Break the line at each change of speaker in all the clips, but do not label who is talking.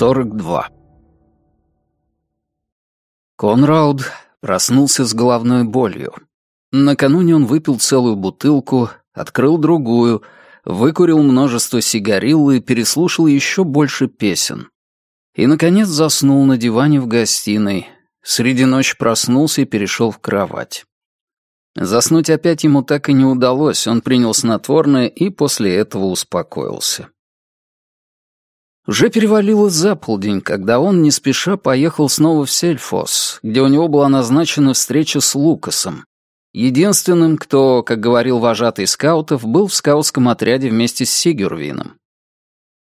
42 Конрауд проснулся с головной болью. Накануне он выпил целую бутылку, открыл другую, выкурил множество сигарил и переслушал еще больше песен. И, наконец, заснул на диване в гостиной. Среди ночи проснулся и перешел в кровать. Заснуть опять ему так и не удалось, он принял снотворное и после этого успокоился. Уже перевалило за полдень, когда он не спеша поехал снова в Сельфос, где у него была назначена встреча с Лукасом, единственным, кто, как говорил вожатый скаутов, был в скаутском отряде вместе с Сигюрвином.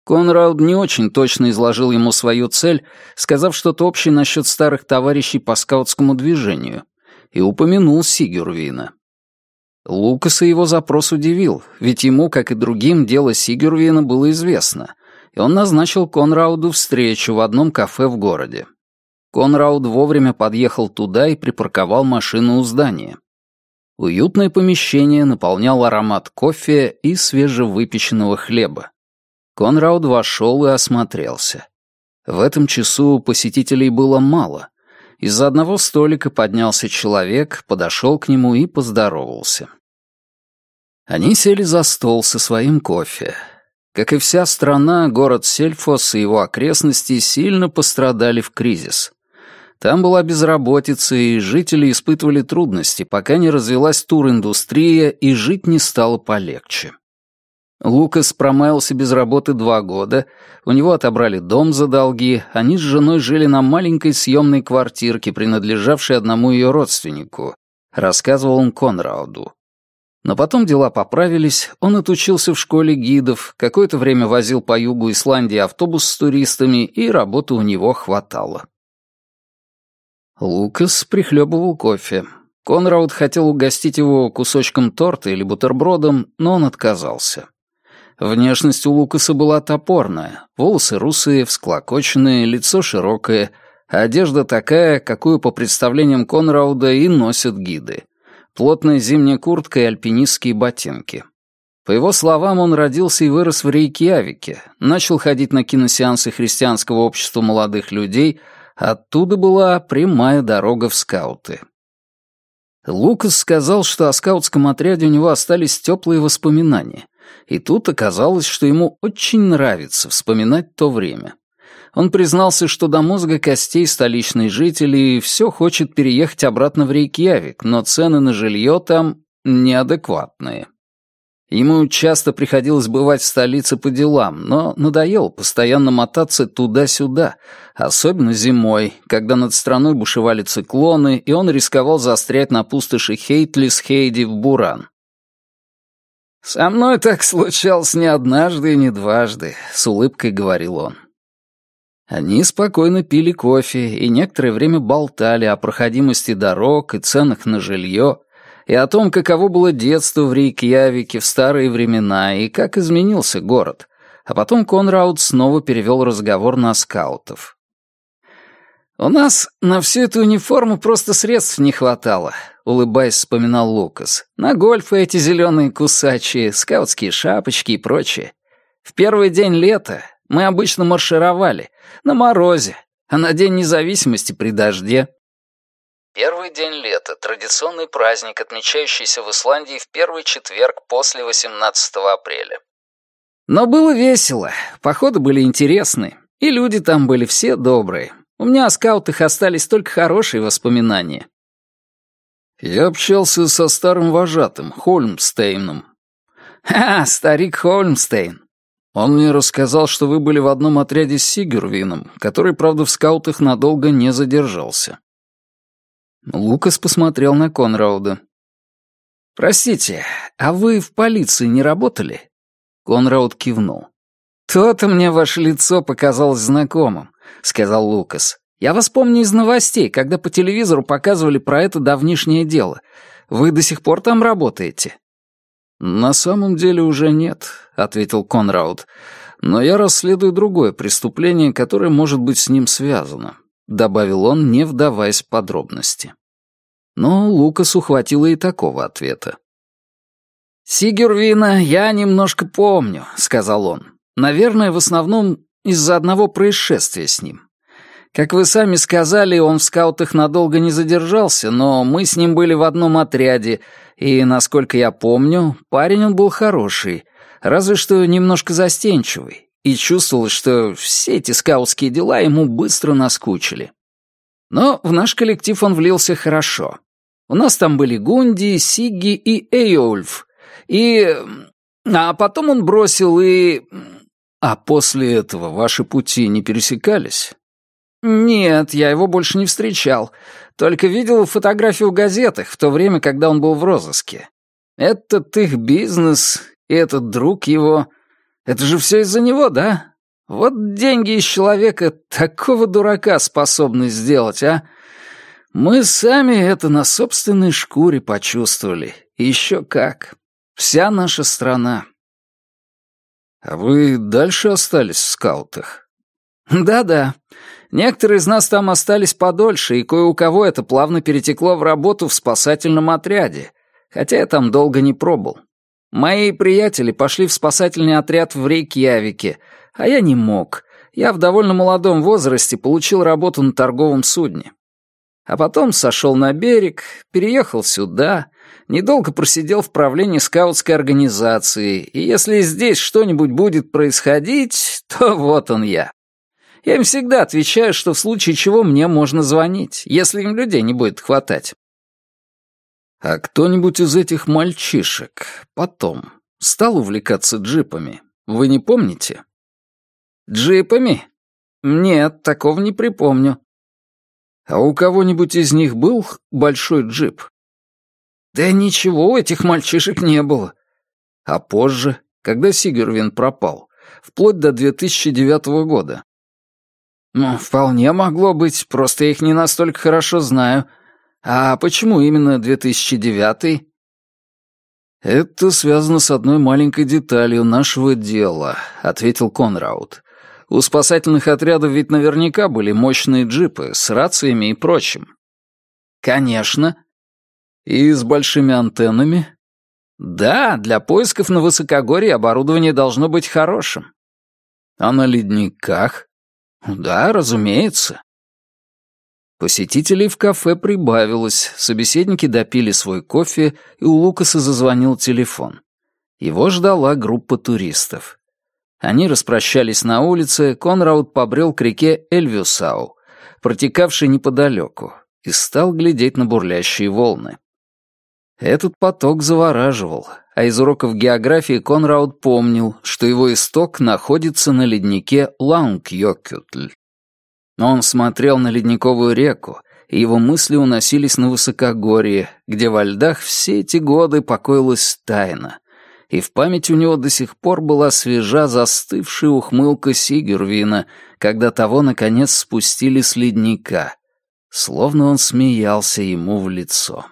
Конрад не очень точно изложил ему свою цель, сказав что-то общее насчет старых товарищей по скаутскому движению, и упомянул Сигюрвина. Лукаса его запрос удивил, ведь ему, как и другим, дело Сигюрвина было известно, и он назначил Конрауду встречу в одном кафе в городе. Конрауд вовремя подъехал туда и припарковал машину у здания. Уютное помещение наполнял аромат кофе и свежевыпеченного хлеба. Конрауд вошел и осмотрелся. В этом часу посетителей было мало. Из-за одного столика поднялся человек, подошел к нему и поздоровался. Они сели за стол со своим кофе. Как и вся страна, город Сельфос и его окрестности сильно пострадали в кризис. Там была безработица, и жители испытывали трудности, пока не развелась туриндустрия и жить не стало полегче. Лукас промаялся без работы два года, у него отобрали дом за долги, они с женой жили на маленькой съемной квартирке, принадлежавшей одному ее родственнику, рассказывал он Конрауду. Но потом дела поправились, он отучился в школе гидов, какое-то время возил по югу Исландии автобус с туристами, и работы у него хватало. Лукас прихлебывал кофе. Конрауд хотел угостить его кусочком торта или бутербродом, но он отказался. Внешность у Лукаса была топорная, волосы русые, всклокоченные, лицо широкое, одежда такая, какую по представлениям Конрауда и носят гиды плотная зимняя куртка и альпинистские ботинки. По его словам, он родился и вырос в Рейкьявике, начал ходить на киносеансы христианского общества молодых людей, оттуда была прямая дорога в скауты. Лукас сказал, что о скаутском отряде у него остались теплые воспоминания, и тут оказалось, что ему очень нравится вспоминать то время. Он признался, что до мозга костей столичные жители все хочет переехать обратно в Рейкьявик, но цены на жилье там неадекватные. Ему часто приходилось бывать в столице по делам, но надоело постоянно мотаться туда-сюда, особенно зимой, когда над страной бушевали циклоны, и он рисковал застрять на пустоши Хейтлис-Хейди в Буран. «Со мной так случалось не однажды и не дважды», — с улыбкой говорил он. Они спокойно пили кофе и некоторое время болтали о проходимости дорог и ценах на жилье, и о том, каково было детство в Рейкьявике в старые времена и как изменился город. А потом Конрауд снова перевел разговор на скаутов. «У нас на всю эту униформу просто средств не хватало», — улыбаясь, вспоминал Лукас. «На гольфы эти зеленые кусачие, скаутские шапочки и прочее. В первый день лета мы обычно маршировали, на морозе, а на День независимости при дожде. Первый день лета — традиционный праздник, отмечающийся в Исландии в первый четверг после 18 апреля. Но было весело, походы были интересны, и люди там были все добрые. У меня о скаутах остались только хорошие воспоминания. Я общался со старым вожатым, Хольмстейном. «Ха, старик Хольмстейн. Он мне рассказал, что вы были в одном отряде с Сигервином, который, правда, в скаутах надолго не задержался. Лукас посмотрел на Конрауда. «Простите, а вы в полиции не работали?» Конрауд кивнул. «То-то мне ваше лицо показалось знакомым», — сказал Лукас. «Я вас помню из новостей, когда по телевизору показывали про это давнишнее дело. Вы до сих пор там работаете?» «На самом деле уже нет», — ответил Конрауд. «Но я расследую другое преступление, которое может быть с ним связано», — добавил он, не вдаваясь в подробности. Но Лукас ухватила и такого ответа. «Сигюрвина я немножко помню», — сказал он. «Наверное, в основном из-за одного происшествия с ним. Как вы сами сказали, он в скаутах надолго не задержался, но мы с ним были в одном отряде, и, насколько я помню, парень он был хороший, разве что немножко застенчивый, и чувствовалось, что все эти скаутские дела ему быстро наскучили. Но в наш коллектив он влился хорошо. У нас там были Гунди, Сигги и Эйольф. И... А потом он бросил и... А после этого ваши пути не пересекались? Нет, я его больше не встречал. Только видел фотографию в газетах в то время, когда он был в розыске. Этот их бизнес и этот друг его... Это же все из-за него, да? Вот деньги из человека такого дурака способны сделать, а? Мы сами это на собственной шкуре почувствовали. еще как. Вся наша страна. А вы дальше остались в скаутах? Да-да. Некоторые из нас там остались подольше, и кое у кого это плавно перетекло в работу в спасательном отряде, хотя я там долго не пробыл. Мои приятели пошли в спасательный отряд в Рейкьявике, а я не мог. Я в довольно молодом возрасте получил работу на торговом судне. А потом сошел на берег, переехал сюда, недолго просидел в правлении скаутской организации, и если здесь что-нибудь будет происходить, то вот он я. Я им всегда отвечаю, что в случае чего мне можно звонить, если им людей не будет хватать. А кто-нибудь из этих мальчишек потом стал увлекаться джипами? Вы не помните? Джипами? Нет, такого не припомню. А у кого-нибудь из них был большой джип? Да ничего у этих мальчишек не было. А позже, когда Сигервин пропал, вплоть до 2009 года. Ну, вполне могло быть, просто я их не настолько хорошо знаю. А почему именно 2009? «Это связано с одной маленькой деталью нашего дела», — ответил Конраут. У спасательных отрядов ведь наверняка были мощные джипы с рациями и прочим. Конечно. И с большими антеннами? Да, для поисков на высокогорье оборудование должно быть хорошим. А на ледниках? Да, разумеется. Посетителей в кафе прибавилось, собеседники допили свой кофе, и у Лукаса зазвонил телефон. Его ждала группа туристов. Они распрощались на улице, Конрауд побрел к реке Эльвюсау, протекавшей неподалеку, и стал глядеть на бурлящие волны. Этот поток завораживал, а из уроков географии Конрауд помнил, что его исток находится на леднике Лаунгьёкютль. Но он смотрел на ледниковую реку, и его мысли уносились на высокогорье, где во льдах все эти годы покоилась тайна — и в памяти у него до сих пор была свежа застывшая ухмылка Сигюрвина, когда того, наконец, спустили с ледника, словно он смеялся ему в лицо.